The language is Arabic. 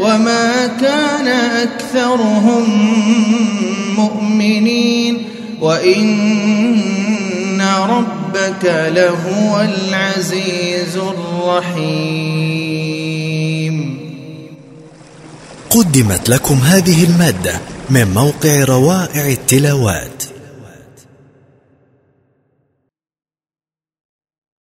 وما كان أكثرهم مؤمنين وإن ربك لهو العزيز الرحيم. قدمت لكم هذه المادة من موقع روائع التلاوات.